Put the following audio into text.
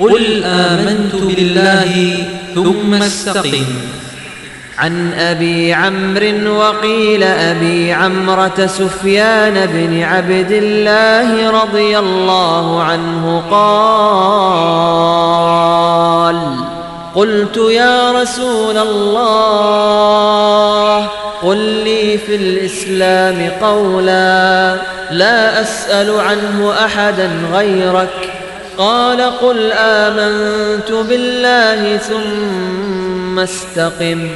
قل آمنت بالله ثم استقم. عن أبي عمرو وقيل أبي عمرة سفيان بن عبد الله رضي الله عنه قال قلت يا رسول الله قل لي في الإسلام قولا لا أسأل عنه أحدا غيرك. قال قل آمنت بالله ثم استقم.